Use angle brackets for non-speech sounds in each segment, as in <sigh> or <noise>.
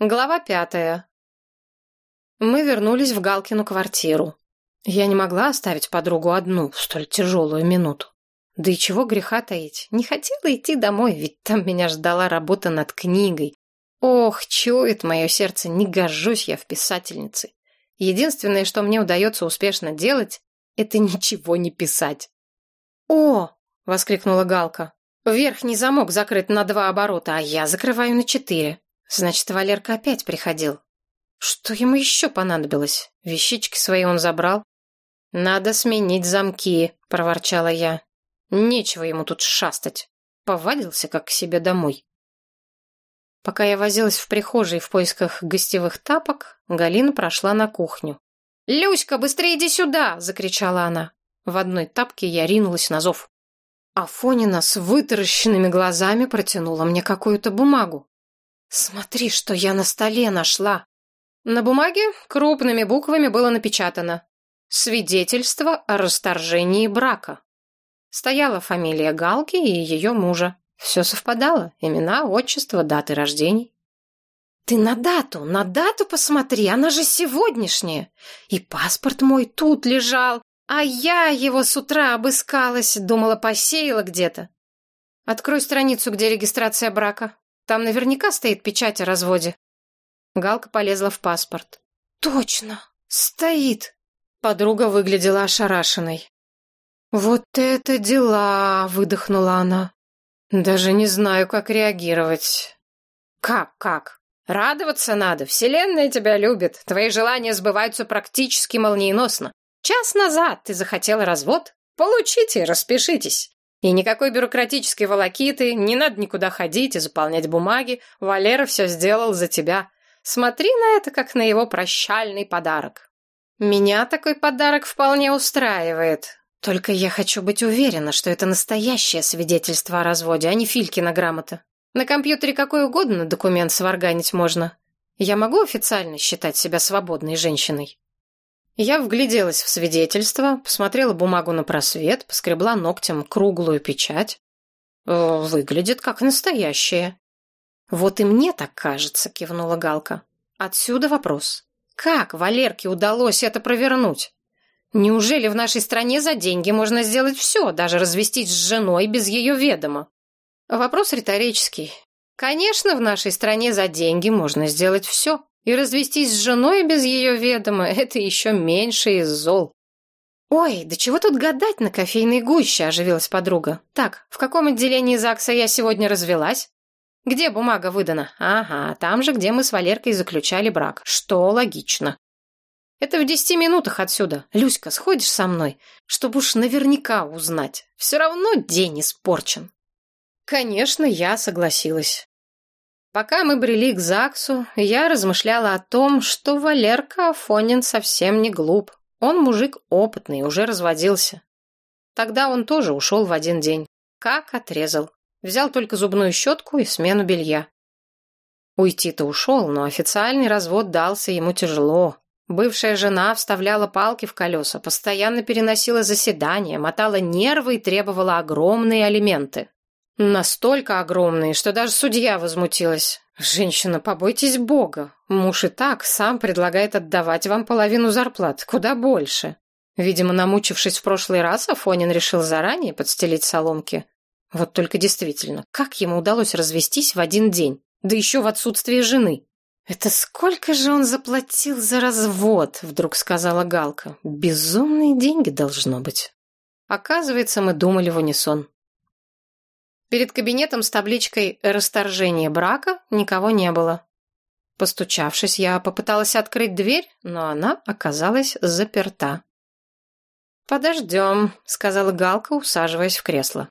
Глава пятая. Мы вернулись в Галкину квартиру. Я не могла оставить подругу одну в столь тяжелую минуту. Да и чего греха таить. Не хотела идти домой, ведь там меня ждала работа над книгой. Ох, чует мое сердце, не гожусь я в писательнице. Единственное, что мне удается успешно делать, это ничего не писать. «О!» — воскликнула Галка. «Верхний замок закрыт на два оборота, а я закрываю на четыре». Значит, Валерка опять приходил. Что ему еще понадобилось? Вещички свои он забрал. «Надо сменить замки», — проворчала я. «Нечего ему тут шастать. Повадился, как к себе домой». Пока я возилась в прихожей в поисках гостевых тапок, Галина прошла на кухню. «Люська, быстрее иди сюда!» — закричала она. В одной тапке я ринулась на зов. Афонина с вытаращенными глазами протянула мне какую-то бумагу. «Смотри, что я на столе нашла!» На бумаге крупными буквами было напечатано «Свидетельство о расторжении брака». Стояла фамилия Галки и ее мужа. Все совпадало. Имена, отчество, даты рождений. «Ты на дату, на дату посмотри, она же сегодняшняя. И паспорт мой тут лежал, а я его с утра обыскалась, думала, посеяла где-то. Открой страницу, где регистрация брака. Там наверняка стоит печать о разводе. Галка полезла в паспорт. Точно, стоит. Подруга выглядела ошарашенной. Вот это дела, выдохнула она. Даже не знаю, как реагировать. Как, как? Радоваться надо. Вселенная тебя любит. Твои желания сбываются практически молниеносно. Час назад ты захотела развод? Получите, распишитесь. И никакой бюрократической волокиты, не надо никуда ходить и заполнять бумаги. Валера все сделал за тебя. Смотри на это, как на его прощальный подарок. Меня такой подарок вполне устраивает. Только я хочу быть уверена, что это настоящее свидетельство о разводе, а не Филькина грамота. На компьютере какой угодно документ сварганить можно. Я могу официально считать себя свободной женщиной? Я вгляделась в свидетельство, посмотрела бумагу на просвет, поскребла ногтем круглую печать. Э, выглядит как настоящее. Вот и мне так кажется, кивнула Галка. Отсюда вопрос. Как Валерке удалось это провернуть? Неужели в нашей стране за деньги можно сделать все, даже развестись с женой без ее ведома? Вопрос риторический. Конечно, в нашей стране за деньги можно сделать все. И развестись с женой без ее ведома — это еще меньше из зол. «Ой, да чего тут гадать на кофейной гуще?» — оживилась подруга. «Так, в каком отделении ЗАГСа я сегодня развелась?» «Где бумага выдана?» «Ага, там же, где мы с Валеркой заключали брак. Что логично». «Это в десяти минутах отсюда. Люська, сходишь со мной, чтобы уж наверняка узнать. Все равно день испорчен». Конечно, я согласилась. Пока мы брели к ЗАГСу, я размышляла о том, что Валерка Афонин совсем не глуп. Он мужик опытный, уже разводился. Тогда он тоже ушел в один день. Как отрезал. Взял только зубную щетку и смену белья. Уйти-то ушел, но официальный развод дался ему тяжело. Бывшая жена вставляла палки в колеса, постоянно переносила заседания, мотала нервы и требовала огромные алименты. Настолько огромные, что даже судья возмутилась. «Женщина, побойтесь Бога. Муж и так сам предлагает отдавать вам половину зарплат, куда больше». Видимо, намучившись в прошлый раз, Афонин решил заранее подстелить соломки. Вот только действительно, как ему удалось развестись в один день, да еще в отсутствие жены? «Это сколько же он заплатил за развод?» — вдруг сказала Галка. «Безумные деньги должно быть». Оказывается, мы думали в унисон. Перед кабинетом с табличкой «Расторжение брака» никого не было. Постучавшись, я попыталась открыть дверь, но она оказалась заперта. «Подождем», — сказала Галка, усаживаясь в кресло.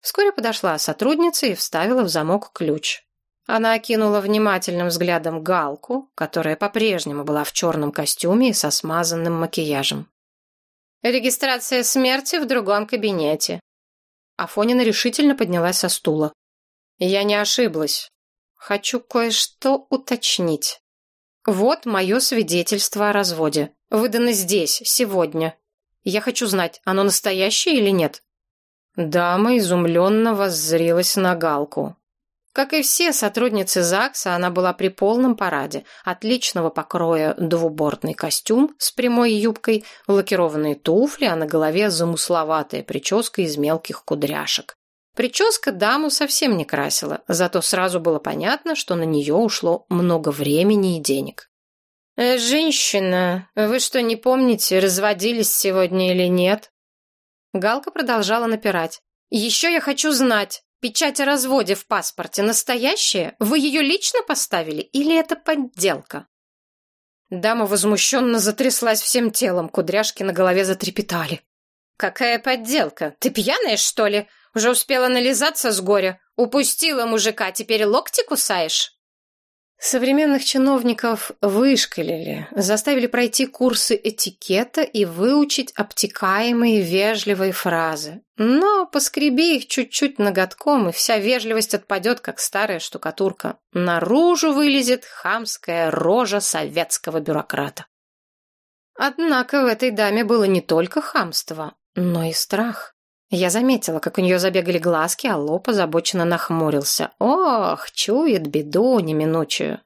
Вскоре подошла сотрудница и вставила в замок ключ. Она окинула внимательным взглядом Галку, которая по-прежнему была в черном костюме и со смазанным макияжем. «Регистрация смерти в другом кабинете. Афонина решительно поднялась со стула. «Я не ошиблась. Хочу кое-что уточнить. Вот мое свидетельство о разводе. Выдано здесь, сегодня. Я хочу знать, оно настоящее или нет?» Дама изумленно воззрилась на Галку. Как и все сотрудницы ЗАГСа, она была при полном параде. Отличного покроя двубортный костюм с прямой юбкой, лакированные туфли, а на голове замысловатая прическа из мелких кудряшек. Прическа даму совсем не красила, зато сразу было понятно, что на нее ушло много времени и денег. «Э, «Женщина, вы что, не помните, разводились сегодня или нет?» Галка продолжала напирать. «Еще я хочу знать, Печать о разводе в паспорте настоящая? Вы ее лично поставили или это подделка? Дама возмущенно затряслась всем телом, кудряшки на голове затрепетали. «Какая подделка? Ты пьяная, что ли? Уже успела нализаться с горя? Упустила мужика, теперь локти кусаешь?» Современных чиновников вышкалили, заставили пройти курсы этикета и выучить обтекаемые вежливые фразы. Но поскреби их чуть-чуть ноготком, и вся вежливость отпадет, как старая штукатурка. Наружу вылезет хамская рожа советского бюрократа. Однако в этой даме было не только хамство, но и страх. Я заметила, как у нее забегали глазки, а лоб озабоченно нахмурился. Ох, чует беду неминучую.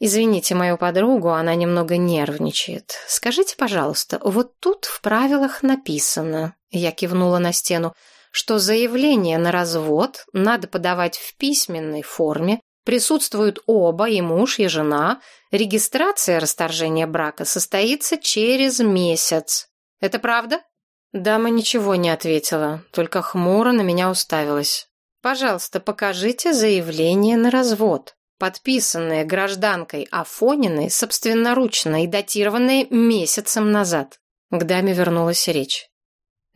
Извините мою подругу, она немного нервничает. Скажите, пожалуйста, вот тут в правилах написано, я кивнула на стену, что заявление на развод надо подавать в письменной форме, присутствуют оба, и муж, и жена, регистрация расторжения брака состоится через месяц. Это правда? Дама ничего не ответила, только хмуро на меня уставилась. «Пожалуйста, покажите заявление на развод, подписанное гражданкой Афониной собственноручно и датированное месяцем назад». К даме вернулась речь.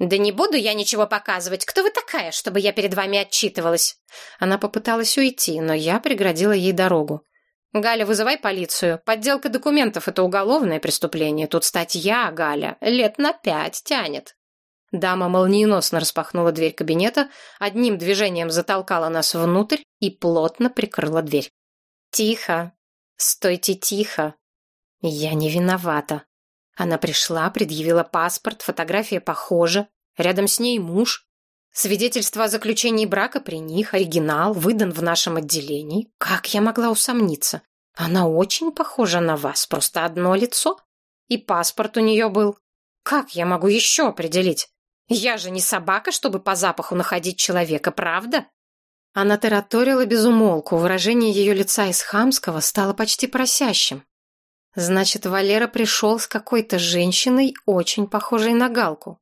«Да не буду я ничего показывать. Кто вы такая, чтобы я перед вами отчитывалась?» Она попыталась уйти, но я преградила ей дорогу. «Галя, вызывай полицию. Подделка документов — это уголовное преступление. Тут статья, Галя, лет на пять тянет». Дама молниеносно распахнула дверь кабинета, одним движением затолкала нас внутрь и плотно прикрыла дверь. «Тихо! Стойте тихо! Я не виновата!» Она пришла, предъявила паспорт, фотография похожа, рядом с ней муж. Свидетельство о заключении брака при них, оригинал, выдан в нашем отделении. Как я могла усомниться? Она очень похожа на вас, просто одно лицо. И паспорт у нее был. Как я могу еще определить? Я же не собака, чтобы по запаху находить человека, правда? Она тараторила без умолку, выражение ее лица из хамского стало почти просящим. Значит, Валера пришел с какой-то женщиной, очень похожей на Галку.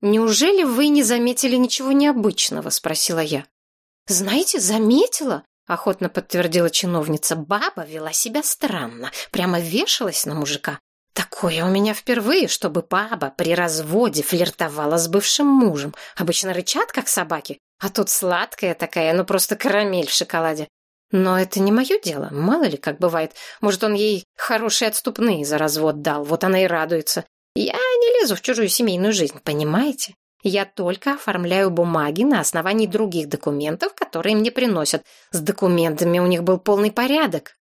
«Неужели вы не заметили ничего необычного?» — спросила я. «Знаете, заметила», — охотно подтвердила чиновница. «Баба вела себя странно, прямо вешалась на мужика. Такое у меня впервые, чтобы баба при разводе флиртовала с бывшим мужем. Обычно рычат, как собаки, а тут сладкая такая, ну просто карамель в шоколаде. Но это не мое дело, мало ли как бывает. Может, он ей хорошие отступные за развод дал, вот она и радуется. Я не лезу в чужую семейную жизнь, понимаете? Я только оформляю бумаги на основании других документов, которые мне приносят. С документами у них был полный порядок.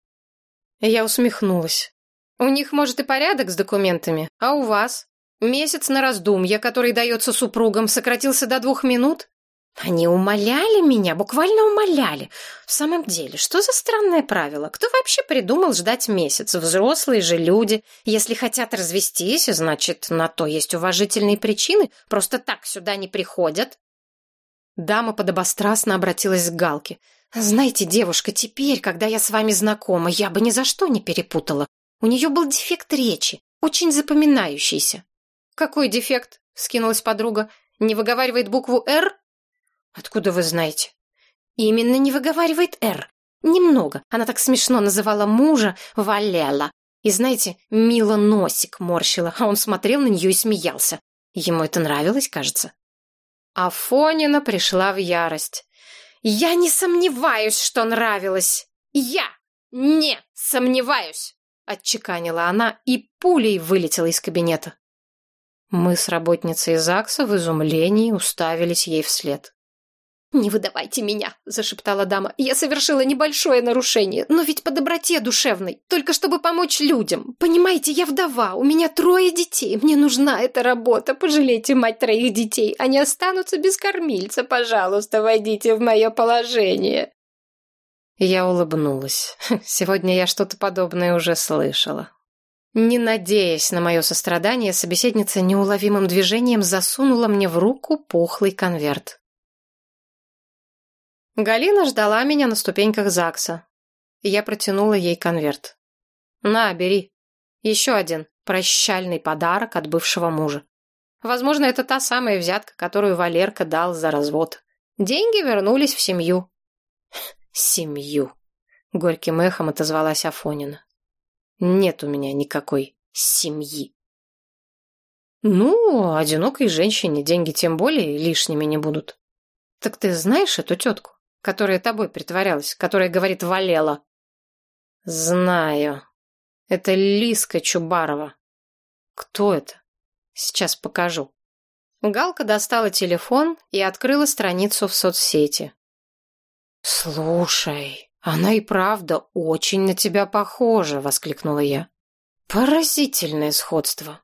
Я усмехнулась. У них, может, и порядок с документами, а у вас? Месяц на раздумье, который дается супругам, сократился до двух минут? Они умоляли меня, буквально умоляли. В самом деле, что за странное правило? Кто вообще придумал ждать месяц? Взрослые же люди. Если хотят развестись, значит, на то есть уважительные причины. Просто так сюда не приходят. Дама подобострастно обратилась к Галке. «Знаете, девушка, теперь, когда я с вами знакома, я бы ни за что не перепутала. У нее был дефект речи, очень запоминающийся. «Какой дефект?» — вскинулась подруга. «Не выговаривает букву «Р»?» «Откуда вы знаете?» «Именно не выговаривает «Р». Немного. Она так смешно называла мужа Валела. И знаете, мило носик морщила, а он смотрел на нее и смеялся. Ему это нравилось, кажется. Афонина пришла в ярость. «Я не сомневаюсь, что нравилось! Я не сомневаюсь!» Отчеканила она и пулей вылетела из кабинета. Мы с работницей ЗАГСа в изумлении уставились ей вслед. «Не выдавайте меня», — зашептала дама. «Я совершила небольшое нарушение, но ведь по доброте душевной, только чтобы помочь людям. Понимаете, я вдова, у меня трое детей, мне нужна эта работа. Пожалейте мать троих детей, они останутся без кормильца. Пожалуйста, войдите в мое положение». Я улыбнулась. <laughs> Сегодня я что-то подобное уже слышала. Не надеясь на мое сострадание, собеседница неуловимым движением засунула мне в руку пухлый конверт. Галина ждала меня на ступеньках ЗАГСа. Я протянула ей конверт. «На, бери. Еще один прощальный подарок от бывшего мужа. Возможно, это та самая взятка, которую Валерка дал за развод. Деньги вернулись в семью. Семью. Горьким эхом отозвалась Афонина. Нет у меня никакой семьи. Ну, одинокой женщине деньги тем более лишними не будут. Так ты знаешь эту тетку, которая тобой притворялась, которая говорит «валела»? Знаю. Это Лиска Чубарова. Кто это? Сейчас покажу. Галка достала телефон и открыла страницу в соцсети. «Слушай, она и правда очень на тебя похожа», — воскликнула я. «Поразительное сходство».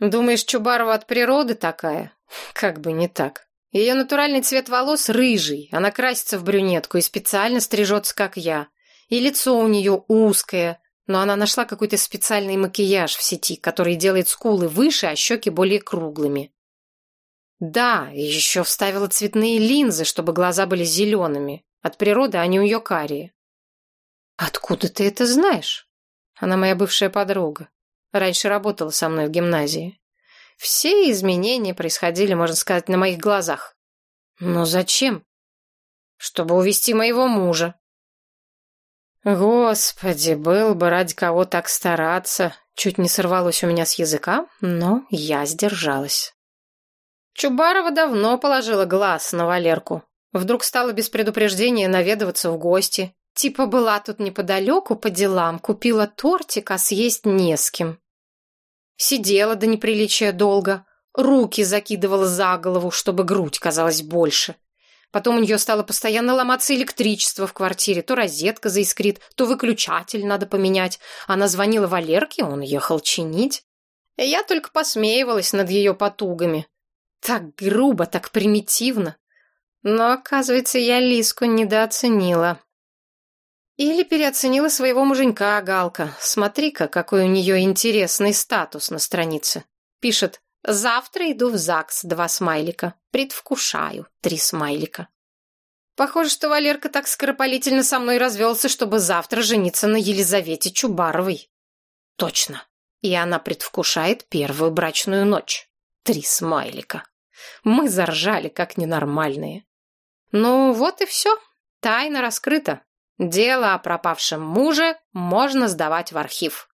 «Думаешь, Чубарова от природы такая?» «Как бы не так. Ее натуральный цвет волос рыжий, она красится в брюнетку и специально стрижется, как я. И лицо у нее узкое, но она нашла какой-то специальный макияж в сети, который делает скулы выше, а щеки более круглыми. Да, еще вставила цветные линзы, чтобы глаза были зелеными. От природы они у нее карие. Откуда ты это знаешь? Она моя бывшая подруга. Раньше работала со мной в гимназии. Все изменения происходили, можно сказать, на моих глазах. Но зачем? Чтобы увести моего мужа. Господи, был бы ради кого так стараться. Чуть не сорвалось у меня с языка, но я сдержалась. Чубарова давно положила глаз на Валерку. Вдруг стала без предупреждения наведываться в гости. Типа была тут неподалеку по делам, купила тортик, а съесть не с кем. Сидела до неприличия долго, руки закидывала за голову, чтобы грудь казалась больше. Потом у нее стало постоянно ломаться электричество в квартире. То розетка заискрит, то выключатель надо поменять. Она звонила Валерке, он ехал чинить. Я только посмеивалась над ее потугами. Так грубо, так примитивно. Но, оказывается, я Лиску недооценила. Или переоценила своего муженька, Галка. Смотри-ка, какой у нее интересный статус на странице. Пишет Завтра иду в ЗАГС, два смайлика. Предвкушаю, три смайлика. Похоже, что Валерка так скоропалительно со мной развелся, чтобы завтра жениться на Елизавете Чубаровой. Точно. И она предвкушает первую брачную ночь. Три смайлика. Мы заржали, как ненормальные. Ну, вот и все. Тайна раскрыта. Дело о пропавшем муже можно сдавать в архив.